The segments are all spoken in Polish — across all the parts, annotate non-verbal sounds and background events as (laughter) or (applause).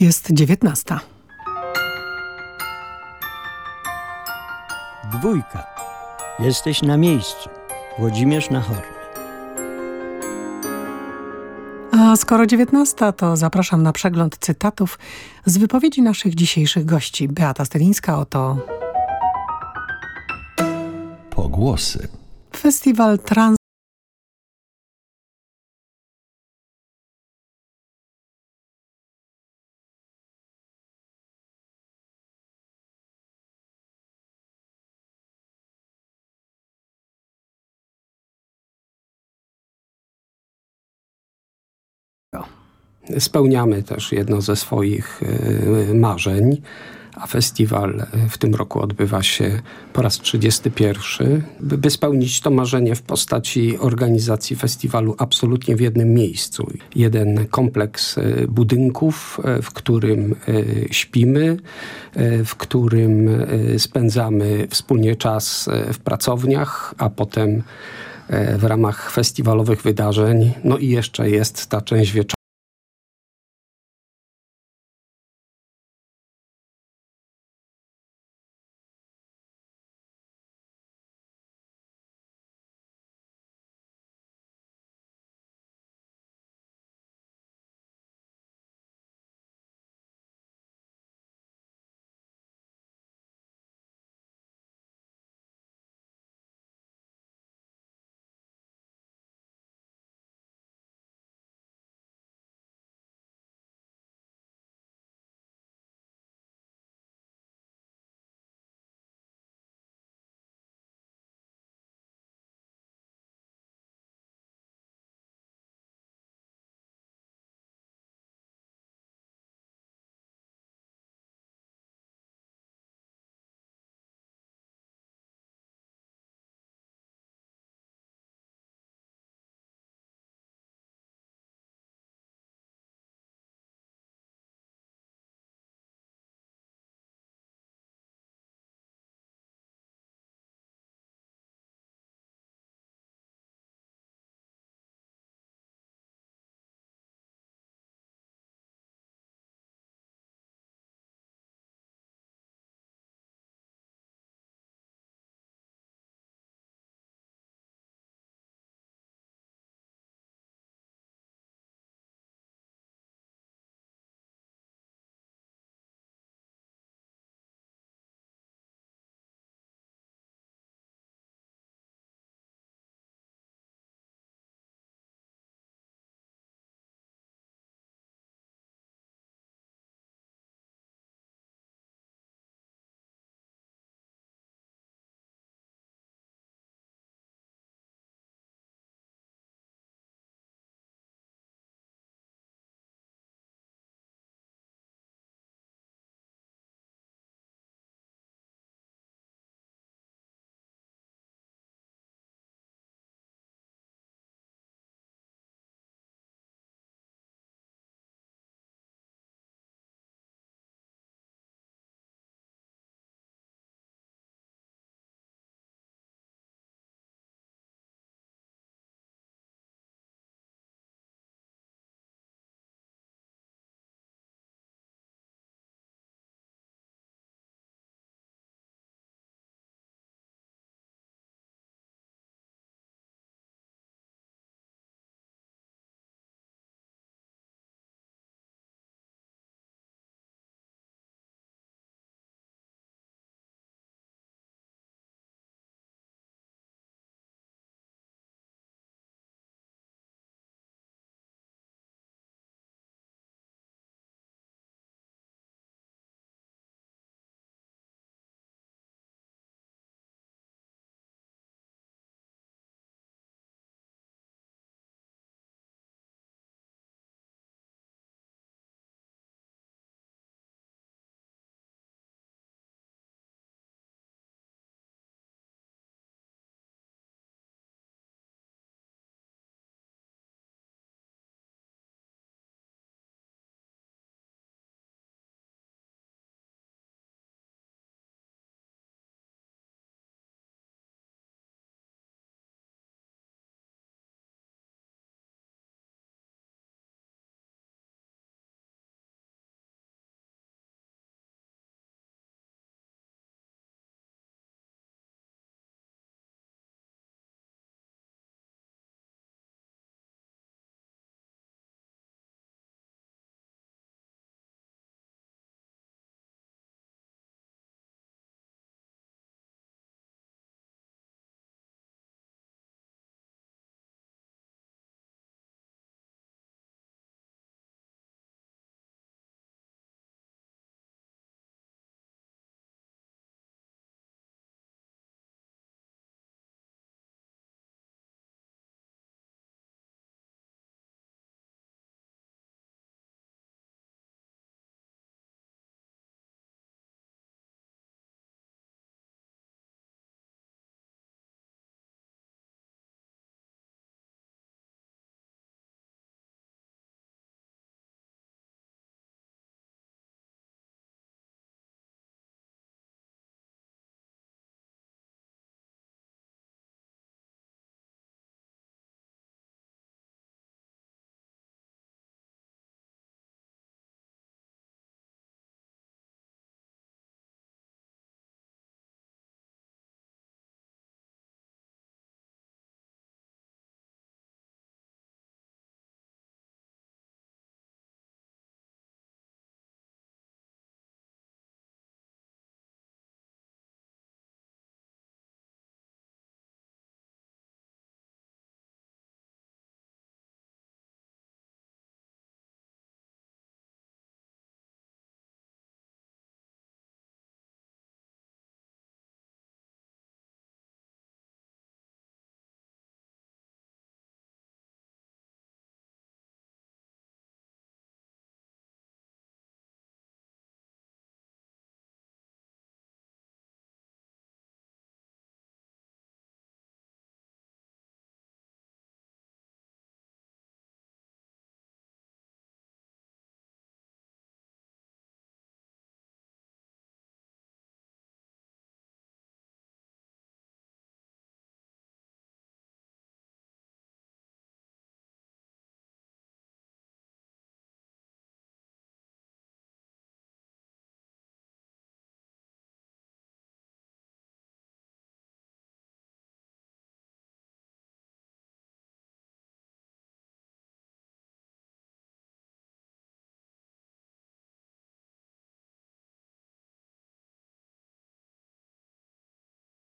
Jest dziewiętnasta. Dwójka. Jesteś na miejscu. Włodzimierz Nachorny. A skoro dziewiętnasta, to zapraszam na przegląd cytatów z wypowiedzi naszych dzisiejszych gości. Beata Stylińska oto... Pogłosy. Festiwal Trans spełniamy też jedno ze swoich e, marzeń, a festiwal w tym roku odbywa się po raz 31. By spełnić to marzenie w postaci organizacji festiwalu absolutnie w jednym miejscu. Jeden kompleks e, budynków, e, w którym śpimy, w którym spędzamy wspólnie czas w pracowniach, a potem w ramach festiwalowych wydarzeń. No i jeszcze jest ta część wieczorna,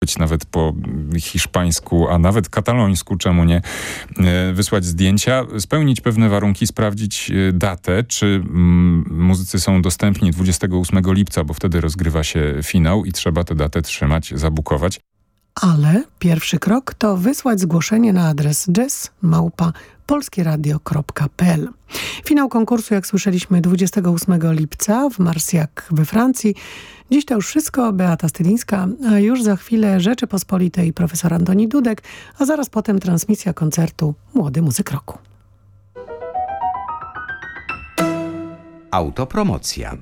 być nawet po hiszpańsku, a nawet katalońsku, czemu nie, e, wysłać zdjęcia, spełnić pewne warunki, sprawdzić e, datę, czy mm, muzycy są dostępni 28 lipca, bo wtedy rozgrywa się finał i trzeba tę datę trzymać, zabukować. Ale pierwszy krok to wysłać zgłoszenie na adres jazzmałpa.polskieradio.pl Finał konkursu, jak słyszeliśmy, 28 lipca w Marsjak we Francji. Dziś to już wszystko. Beata Stylińska, a już za chwilę Rzeczypospolitej profesor Antoni Dudek, a zaraz potem transmisja koncertu Młody Muzyk Roku. Autopromocja.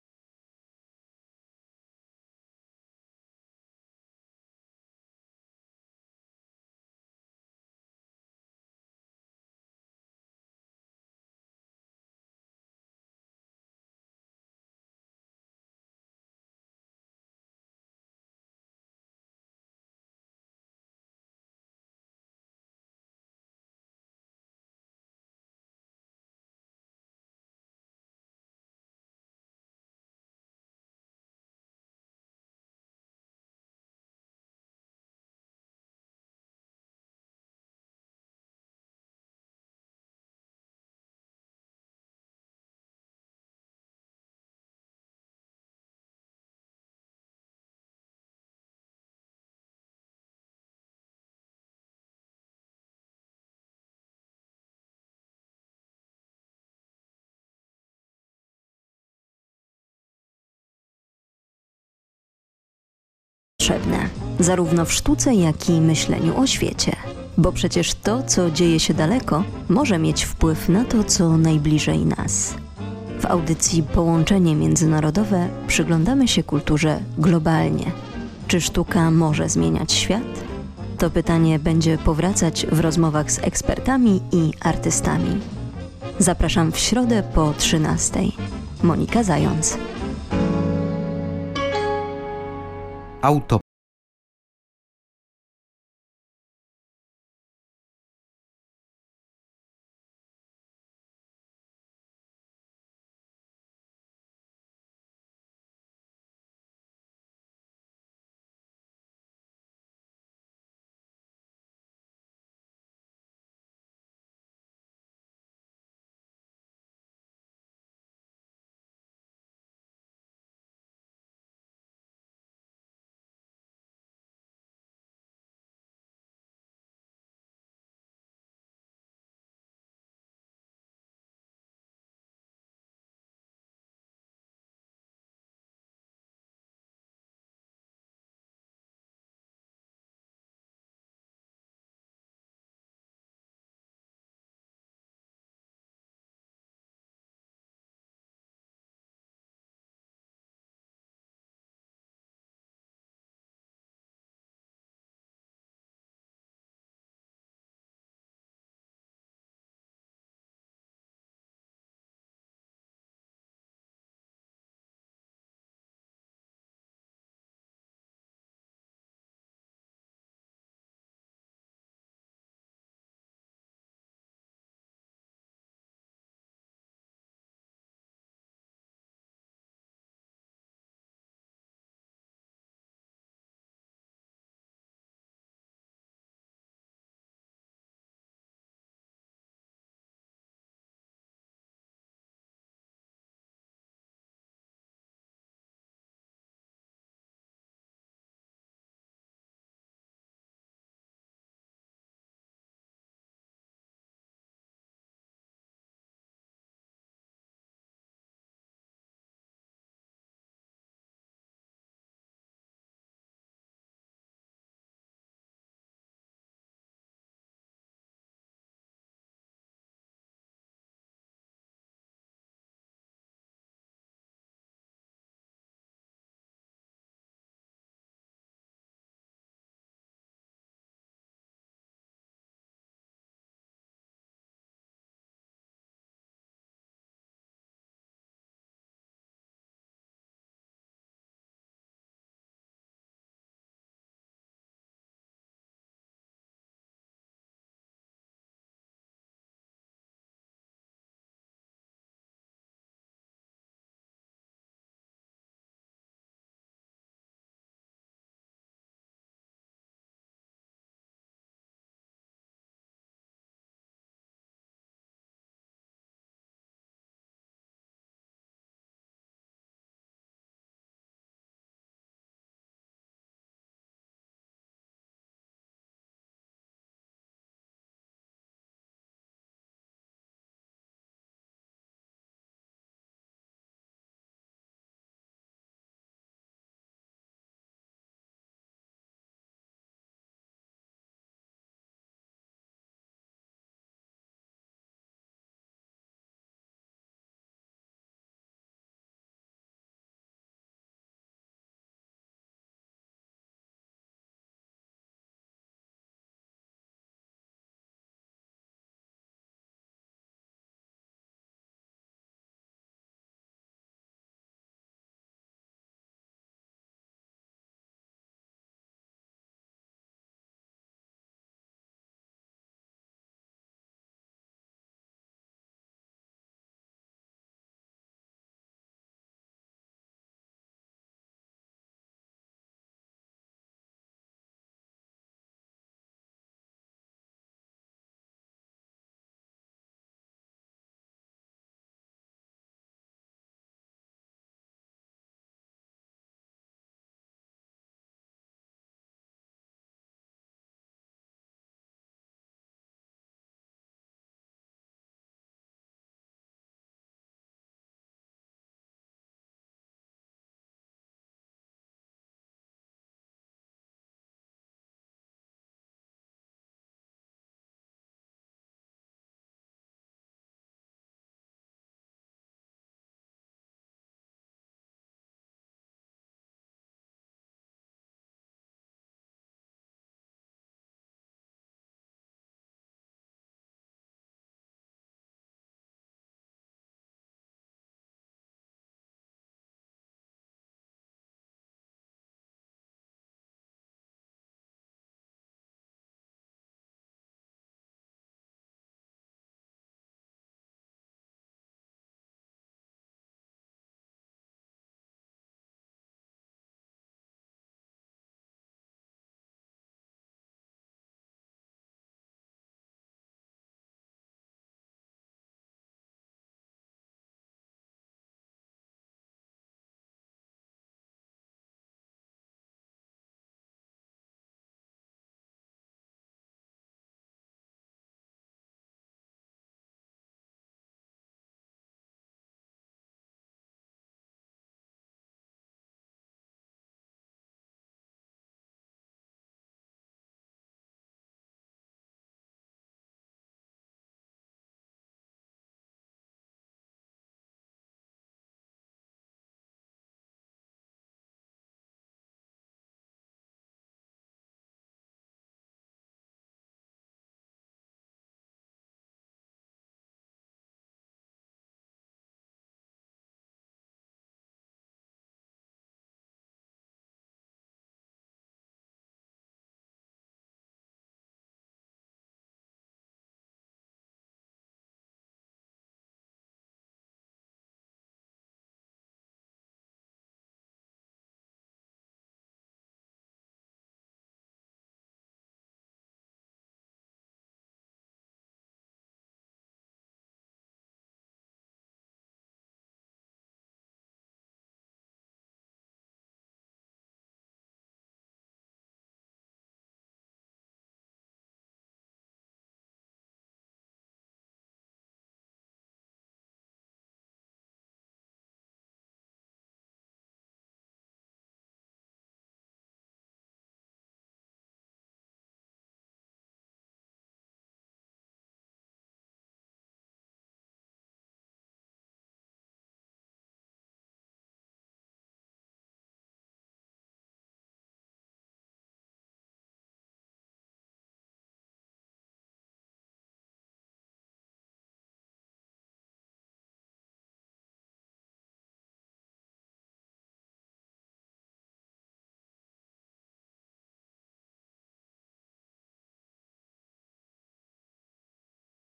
Potrzebne, zarówno w sztuce, jak i myśleniu o świecie. Bo przecież to, co dzieje się daleko, może mieć wpływ na to, co najbliżej nas. W audycji Połączenie Międzynarodowe przyglądamy się kulturze globalnie. Czy sztuka może zmieniać świat? To pytanie będzie powracać w rozmowach z ekspertami i artystami. Zapraszam w środę po 13. Monika Zając. Auto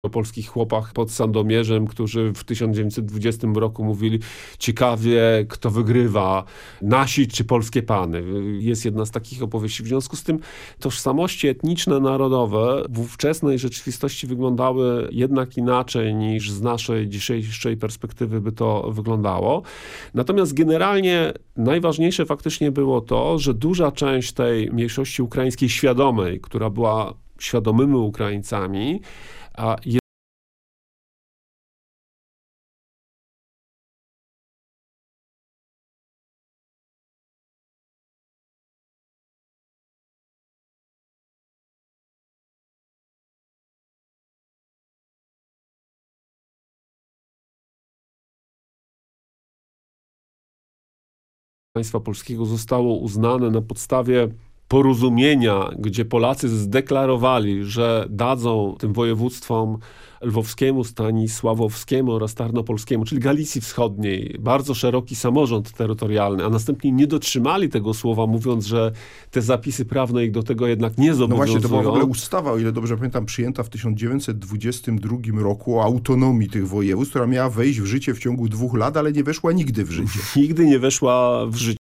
o polskich chłopach pod Sandomierzem, którzy w 1920 roku mówili ciekawie, kto wygrywa, nasi czy polskie pany. Jest jedna z takich opowieści. W związku z tym tożsamości etniczne, narodowe w ówczesnej rzeczywistości wyglądały jednak inaczej niż z naszej dzisiejszej perspektywy by to wyglądało. Natomiast generalnie najważniejsze faktycznie było to, że duża część tej mniejszości ukraińskiej świadomej, która była świadomymi Ukraińcami, a państwa polskiego zostało uznane na podstawie porozumienia, gdzie Polacy zdeklarowali, że dadzą tym województwom lwowskiemu, stanisławowskiemu oraz tarnopolskiemu, czyli Galicji Wschodniej, bardzo szeroki samorząd terytorialny, a następnie nie dotrzymali tego słowa, mówiąc, że te zapisy prawne ich do tego jednak nie No zobowiązują. właśnie, to była w ogóle ustawa, o ile dobrze pamiętam, przyjęta w 1922 roku o autonomii tych województw, która miała wejść w życie w ciągu dwóch lat, ale nie weszła nigdy w życie. (laughs) Nigdy nie weszła w życie.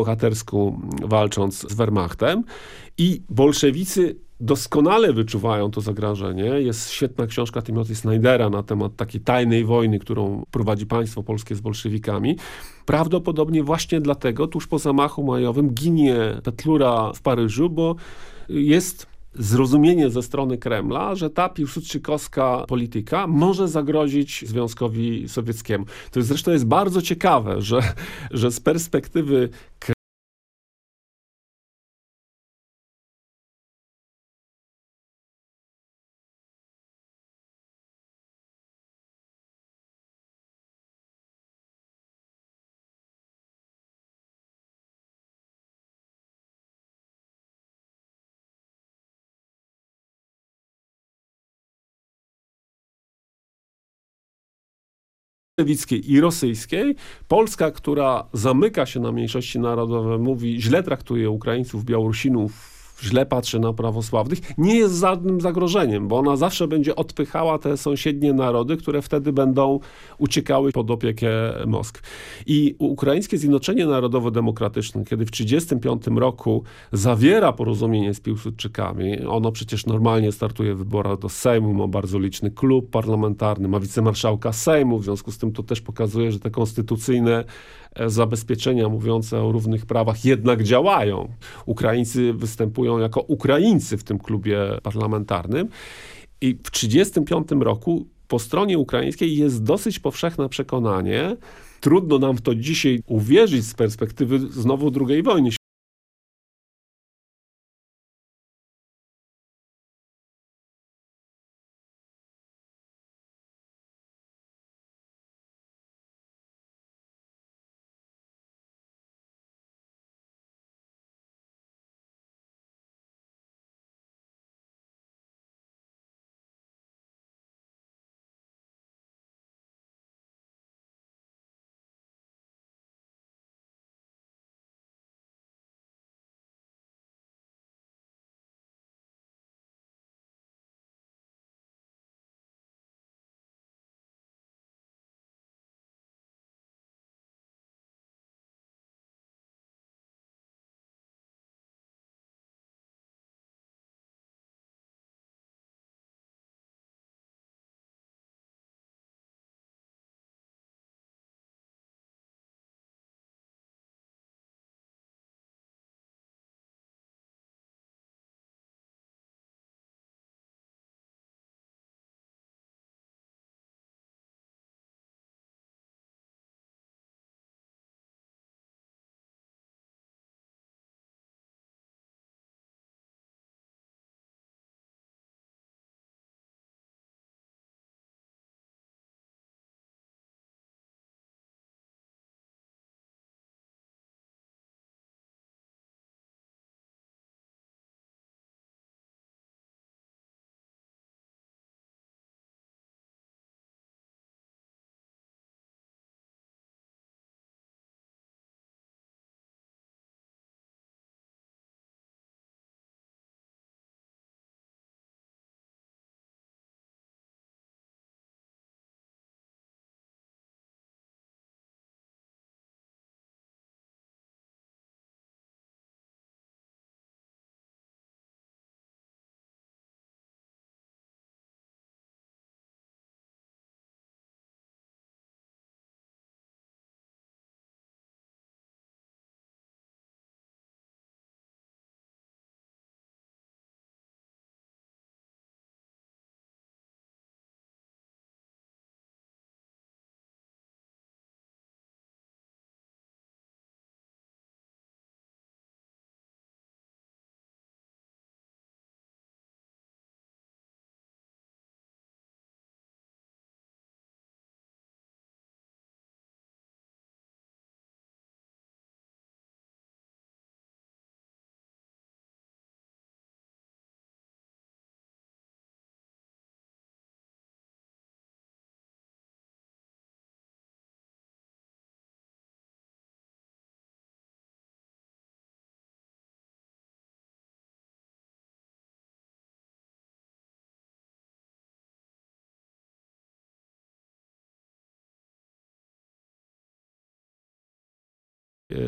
Bohatersku walcząc z Wehrmachtem i bolszewicy doskonale wyczuwają to zagrożenie. Jest świetna książka Timothy Snydera na temat takiej tajnej wojny, którą prowadzi państwo polskie z bolszewikami. Prawdopodobnie właśnie dlatego tuż po zamachu majowym ginie Petlura w Paryżu, bo jest zrozumienie ze strony Kremla, że ta piłsudczykowska polityka może zagrozić Związkowi Sowieckiemu. To zresztą jest bardzo ciekawe, że, że z perspektywy bolszewickiej i rosyjskiej, Polska, która zamyka się na mniejszości narodowe, mówi, źle traktuje Ukraińców, Białorusinów, źle patrzy na prawosławnych, nie jest żadnym zagrożeniem, bo ona zawsze będzie odpychała te sąsiednie narody, które wtedy będą uciekały pod opiekę Moskwy. I Ukraińskie Zjednoczenie Narodowo-Demokratyczne, kiedy w 1935 roku zawiera porozumienie z Piłsudczykami, ono przecież normalnie startuje w wyborach do Sejmu, ma bardzo liczny klub parlamentarny, ma wicemarszałka Sejmu, w związku z tym to też pokazuje, że te konstytucyjne zabezpieczenia mówiące o równych prawach jednak działają. Ukraińcy występują jako Ukraińcy w tym klubie parlamentarnym. I w 1935 roku po stronie ukraińskiej jest dosyć powszechne przekonanie, trudno nam w to dzisiaj uwierzyć z perspektywy znowu II wojny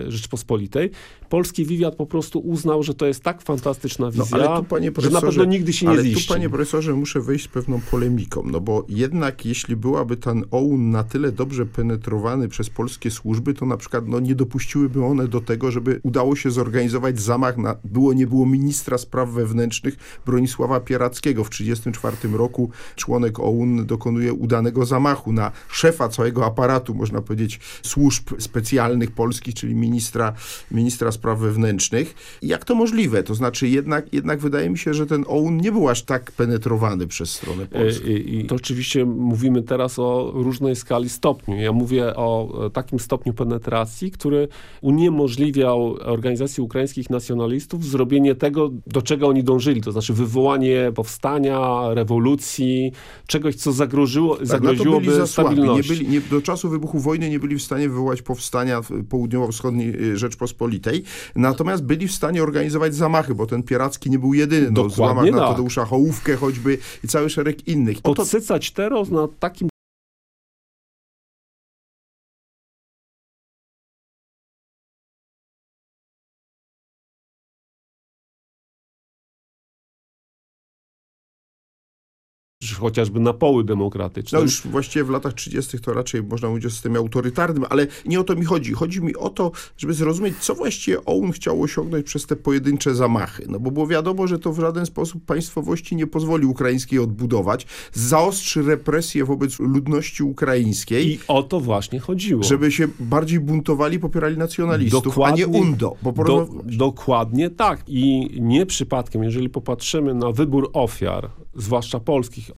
Rzeczpospolitej. Polski wywiad po prostu uznał, że to jest tak fantastyczna No, wizja, ale tu, panie że na pewno nigdy się nie ale ziści. tu, panie profesorze, muszę wejść z pewną polemiką, no bo jednak jeśli byłaby ten OUN na tyle dobrze penetrowany przez polskie służby, to na przykład no, nie dopuściłyby one do tego, żeby udało się zorganizować zamach na, było nie było ministra spraw wewnętrznych Bronisława Pierackiego. W 1934 roku członek OUN dokonuje udanego zamachu na szefa całego aparatu, można powiedzieć, służb specjalnych polskich, czyli ministra, ministra spraw wewnętrznych. Jak to możliwe? To znaczy jednak, jednak wydaje mi się, że ten OUN nie był aż tak penetrowany przez stronę polską. E, I, I to oczywiście mówimy teraz o różnej skali stopniu. Ja mówię o e, takim stopniu penetracji, który uniemożliwiał organizacji ukraińskich nacjonalistów zrobienie tego, do czego oni dążyli, to znaczy wywołanie powstania, rewolucji, czegoś, co zagrożyło, Tak, zagroziłoby stabilności. byli, nie, do czasu wybuchu wojny nie byli w stanie wywołać powstania w południowo-wschodniej y, Rzeczpospolitej, natomiast byli w stanie organizować zamachy, bo ten Pieracki nie był jedyny. No, Dokładnie zamach na tak. Tadeusza Hołówkę choćby i cały szereg innych. Oto Podsycać teraz na takim chociażby na poły demokratyczne. No już właściwie w latach 30. to raczej można mówić o systemie autorytarnym, ale nie o to mi chodzi. Chodzi mi o to, żeby zrozumieć, co właściwie OUN chciał osiągnąć przez te pojedyncze zamachy. No bo było wiadomo, że to w żaden sposób państwowości nie pozwoli ukraińskiej odbudować, zaostrzy represje wobec ludności ukraińskiej, I o to właśnie chodziło. żeby się bardziej buntowali, popierali nacjonalistów, a nie UNDO. Do, dokładnie tak. I nie przypadkiem, jeżeli popatrzymy na wybór ofiar, zwłaszcza polskich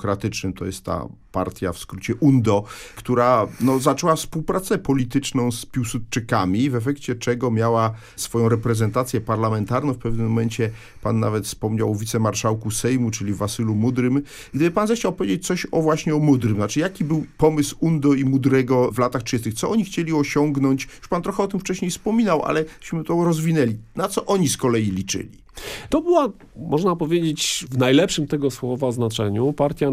Demokratycznym, to jest ta partia w skrócie UNDO, która no, zaczęła współpracę polityczną z Piłsudczykami, w efekcie czego miała swoją reprezentację parlamentarną. W pewnym momencie pan nawet wspomniał o wicemarszałku Sejmu, czyli Wasylu Mudrym. Gdyby pan zechciał powiedzieć coś o właśnie o Mudrym, znaczy jaki był pomysł UNDO i Mudrego w latach 30., co oni chcieli osiągnąć? Już pan trochę o tym wcześniej wspominał, ale to rozwinęli. Na co oni z kolei liczyli? To była, można powiedzieć, w najlepszym tego słowa znaczeniu partia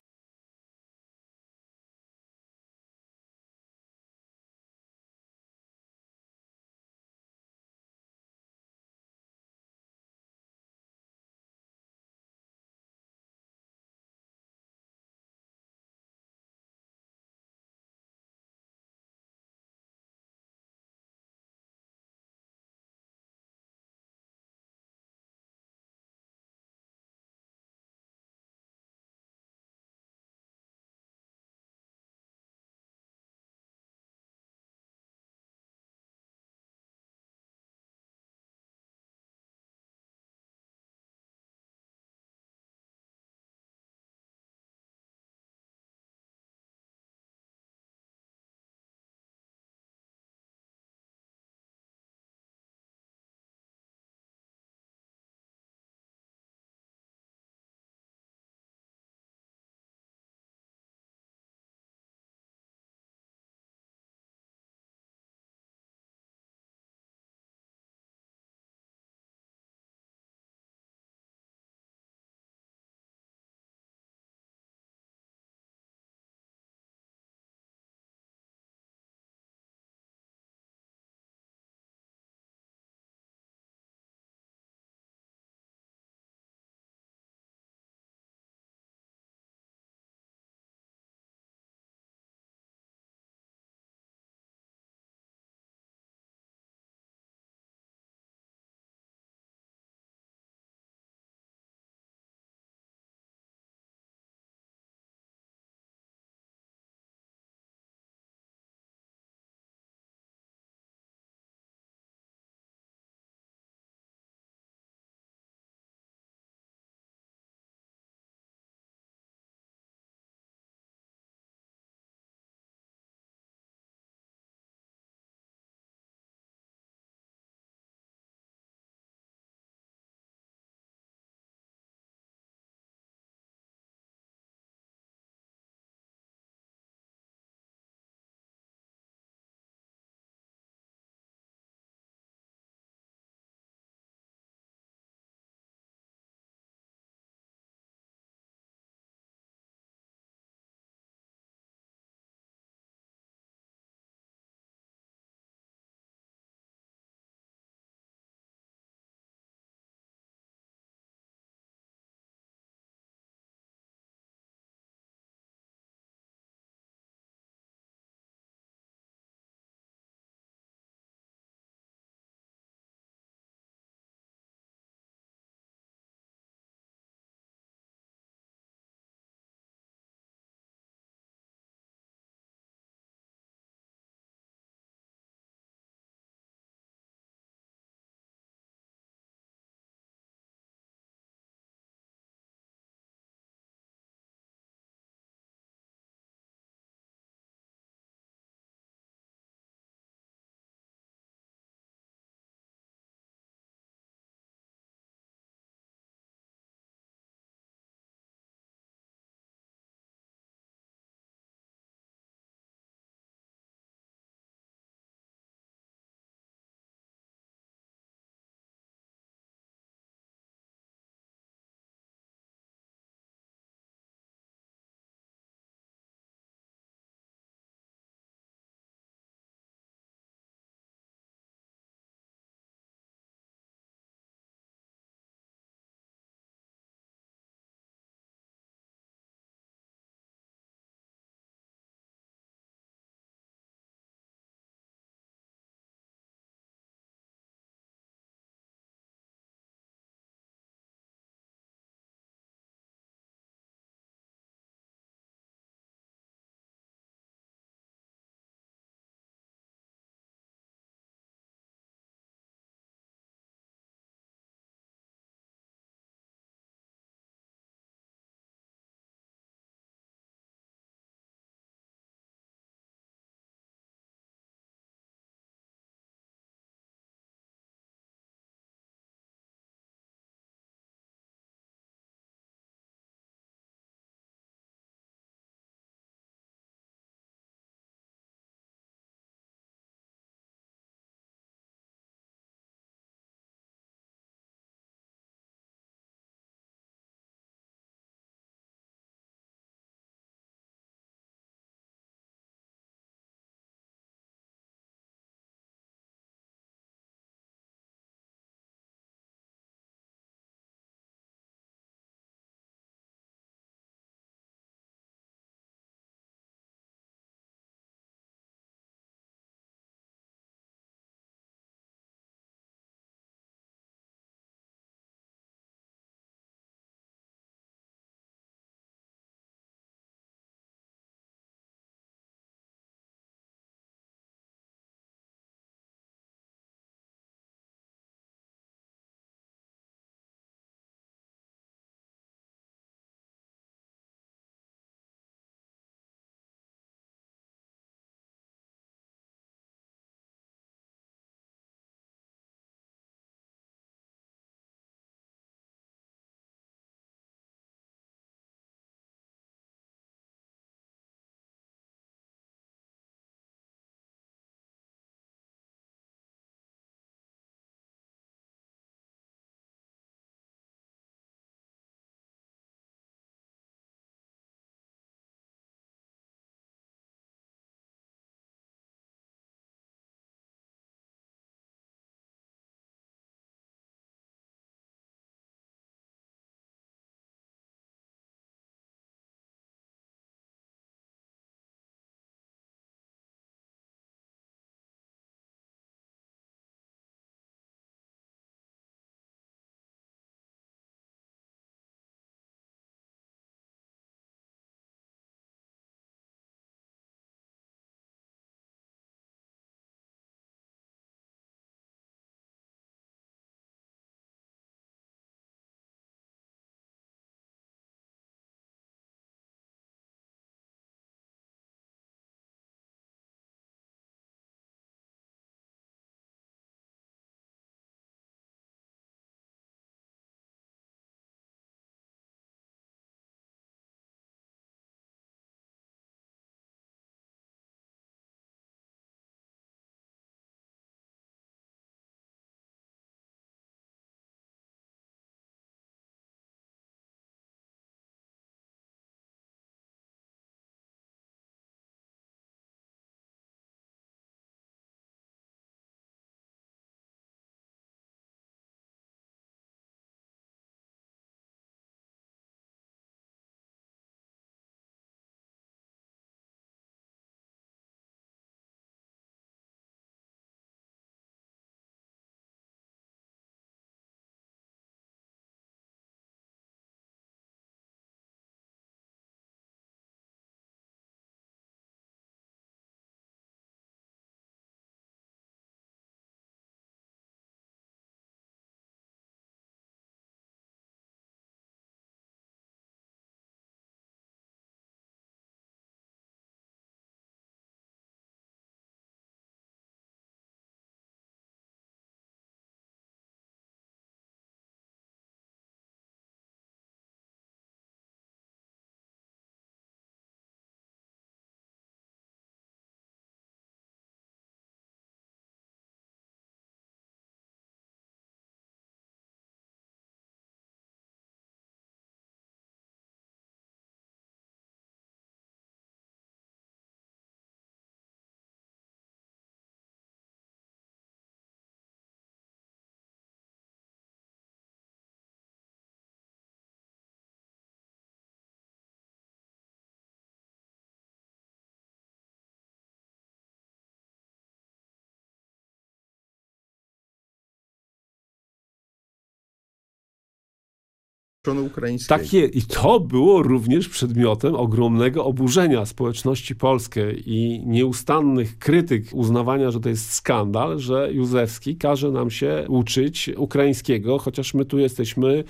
ukraińskiej. Takie, I to było również przedmiotem ogromnego oburzenia społeczności polskiej i nieustannych krytyk uznawania, że to jest skandal, że Józefski każe nam się uczyć ukraińskiego, chociaż my tu jesteśmy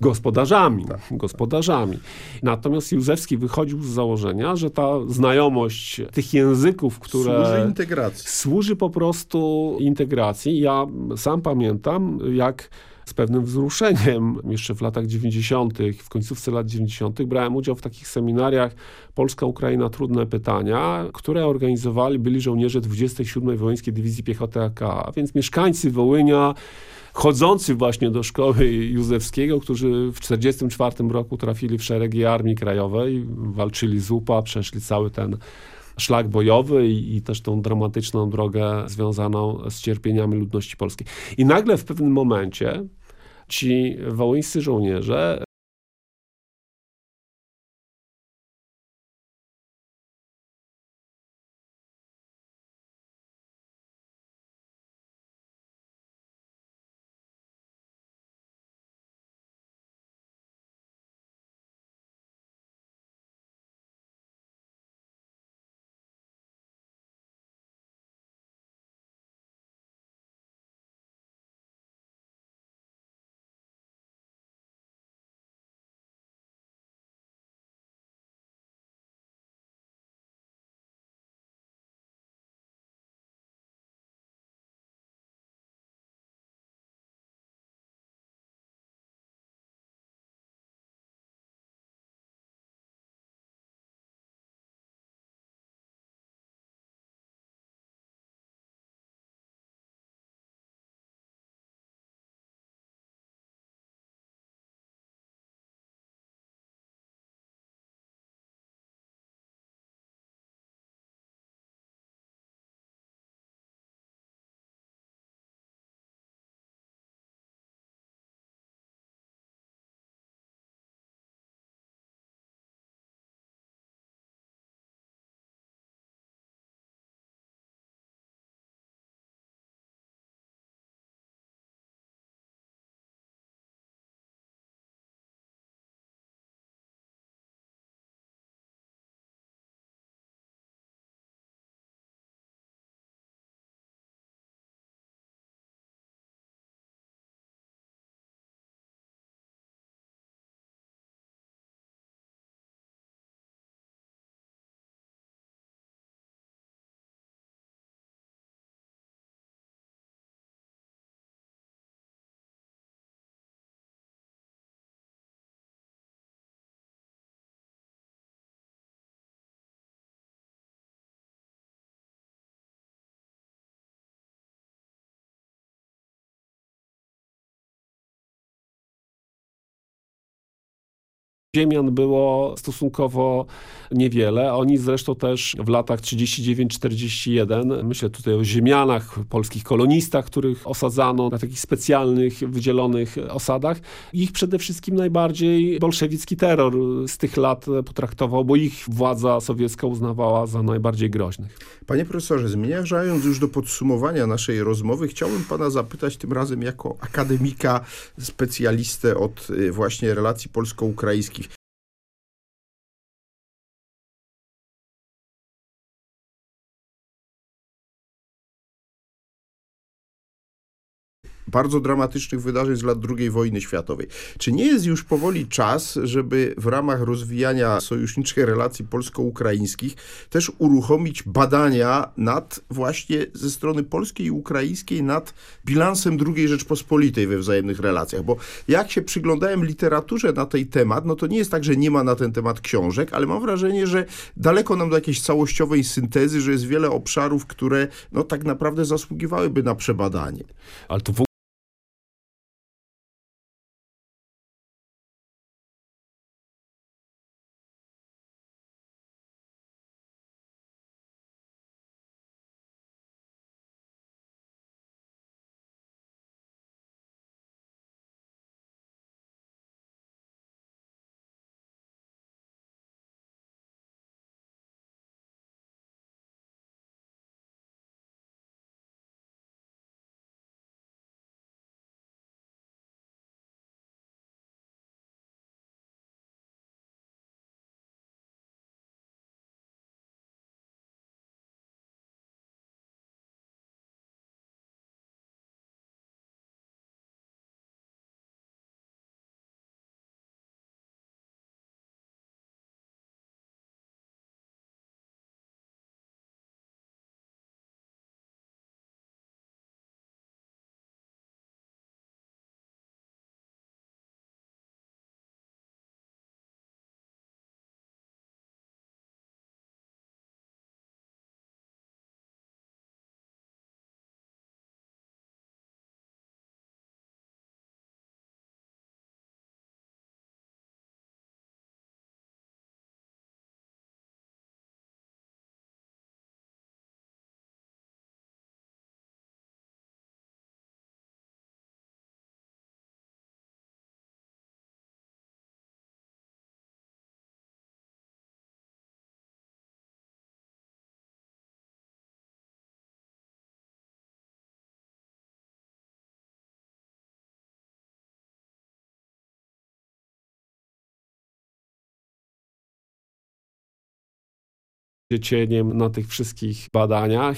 gospodarzami. gospodarzami. Natomiast Józefski wychodził z założenia, że ta znajomość tych języków, które... Służy integracji. Służy po prostu integracji. Ja sam pamiętam, jak z pewnym wzruszeniem jeszcze w latach 90., w końcówce lat 90. brałem udział w takich seminariach Polska, Ukraina, trudne pytania, które organizowali byli żołnierze 27. Wołyńskiej Dywizji Piechoty AK, a więc mieszkańcy Wołynia, chodzący właśnie do szkoły Józefskiego, którzy w 1944 roku trafili w szeregi Armii Krajowej, walczyli z UPA, przeszli cały ten szlak bojowy i, i, też tą dramatyczną drogę związaną z cierpieniami ludności polskiej. I nagle w pewnym momencie ci wołyńscy żołnierze Ziemian było stosunkowo niewiele. Oni zresztą też w latach 39-41, myślę tutaj o ziemianach, polskich kolonistach, których osadzano na takich specjalnych, wydzielonych osadach. Ich przede wszystkim najbardziej bolszewicki terror z tych lat potraktował, bo ich władza sowiecka uznawała za najbardziej groźnych. Panie profesorze, zmierzając już do podsumowania naszej rozmowy, chciałbym pana zapytać tym razem jako akademika, specjalistę od y, właśnie relacji polsko-ukraińskich. Bardzo dramatycznych wydarzeń z lat II wojny światowej. Czy nie jest już powoli czas, żeby w ramach rozwijania sojuszniczych relacji polsko-ukraińskich też uruchomić badania nad właśnie ze strony polskiej i ukraińskiej nad bilansem II Rzeczpospolitej we wzajemnych relacjach? Bo jak się przyglądałem literaturze na ten temat, no to nie jest tak, że nie ma na ten temat książek, ale mam wrażenie, że daleko nam do jakiejś całościowej syntezy, że jest wiele obszarów, które no tak naprawdę zasługiwałyby na przebadanie. Ale to w cieniem na tych wszystkich badaniach.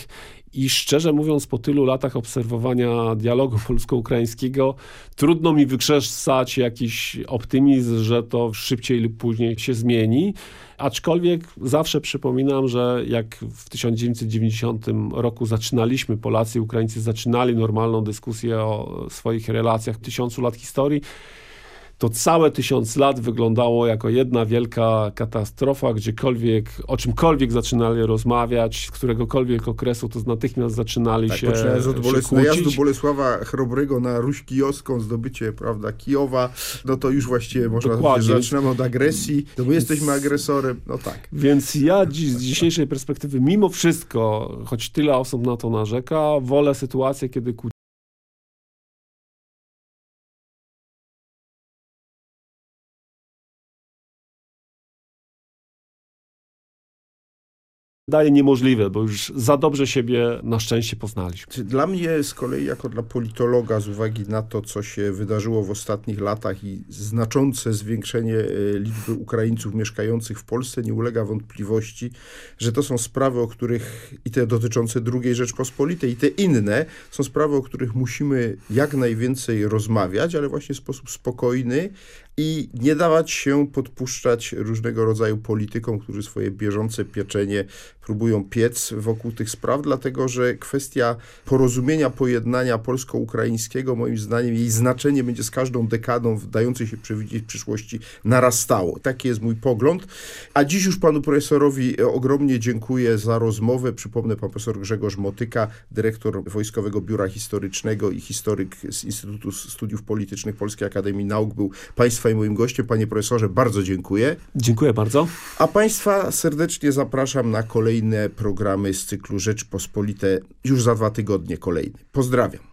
I szczerze mówiąc, po tylu latach obserwowania dialogu (laughs) polsko-ukraińskiego, trudno mi wykrzesać jakiś optymizm, że to szybciej lub później się zmieni. Aczkolwiek zawsze przypominam, że jak w 1990 roku zaczynaliśmy, Polacy i Ukraińcy zaczynali normalną dyskusję o swoich relacjach tysiącu lat historii, to całe tysiąc lat wyglądało jako jedna wielka katastrofa, gdziekolwiek, o czymkolwiek zaczynali rozmawiać, z któregokolwiek okresu, to natychmiast zaczynali Tak, się, od się Boles kłócić. najazdu Bolesława Chrobrego na Ruś Kijowską, zdobycie prawda, Kijowa, no to już właściwie można Dokładnie. powiedzieć, że zaczynamy od agresji, to my jesteśmy agresorem, no tak. Więc ja dziś, z dzisiejszej perspektywy, mimo wszystko, choć tyle osób na to narzeka, wolę sytuację, kiedy kłócimy daje niemożliwe, bo już za dobrze siebie na szczęście poznaliśmy. Dla mnie z kolei, jako dla politologa, z uwagi na to, co się wydarzyło w ostatnich latach i znaczące zwiększenie e, liczby Ukraińców mieszkających w Polsce, nie ulega wątpliwości, że to są sprawy, o których i te dotyczące II Rzeczpospolitej, i te inne, są sprawy, o których musimy jak najwięcej rozmawiać, ale właśnie w sposób spokojny i nie dawać się podpuszczać różnego rodzaju politykom, którzy swoje bieżące pieczenie próbują piec wokół tych spraw, dlatego że kwestia porozumienia, pojednania polsko-ukraińskiego, moim zdaniem, jej znaczenie będzie z każdą dekadą dającej się przewidzieć w przyszłości narastało. Taki jest mój pogląd. A dziś już panu profesorowi ogromnie dziękuję za rozmowę. Przypomnę, pan profesor Grzegorz Motyka, dyrektor Wojskowego Biura Historycznego i historyk z Instytutu Studiów Politycznych Polskiej Akademii Nauk był państwa i moim gościem. Panie profesorze, bardzo dziękuję. Dziękuję bardzo. A Państwa serdecznie zapraszam na kolejne programy z cyklu Rzeczpospolite już za dwa tygodnie kolejny. Pozdrawiam.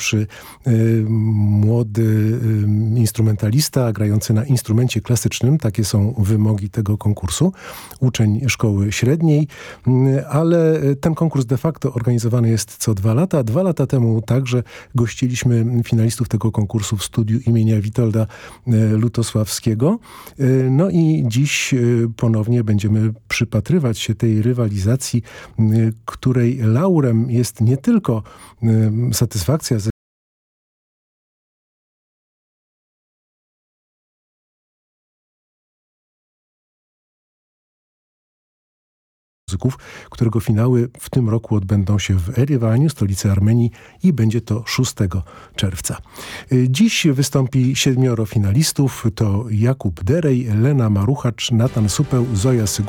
Pierwszy y, młody y, instrumentalista grający na instrumencie klasycznym, takie są wymogi tego konkursu, uczeń szkoły średniej, y, ale ten konkurs de facto organizowany jest co dwa lata. Dwa lata temu także gościliśmy finalistów tego konkursu w studiu imienia Witolda y, Lutosławskiego. Y, no i dziś y, ponownie będziemy przypatrywać się tej rywalizacji, y, której laurem jest nie tylko y, satysfakcja ze muzyków, którego finały w tym roku odbędą się w Erywaniu, stolicy Armenii i będzie to 6 czerwca. Y, Dziś wystąpi siedmioro finalistów, to Jakub Derej, Lena Maruchacz, Natan Supeł, Zoja Syguda,